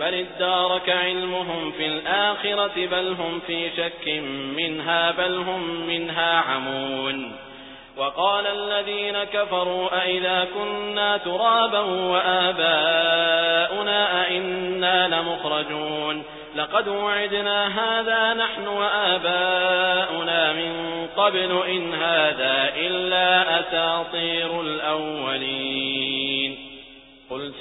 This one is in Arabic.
بل ادارك علمهم في الآخرة بل هم في شك منها بل هم منها عمون. وقال الذين كفروا أئذا كنا ترابا وآباؤنا أئنا لمخرجون. لقد وعدنا هذا نحن وآباؤنا من قبل إن هذا إلا أساطير الأولين.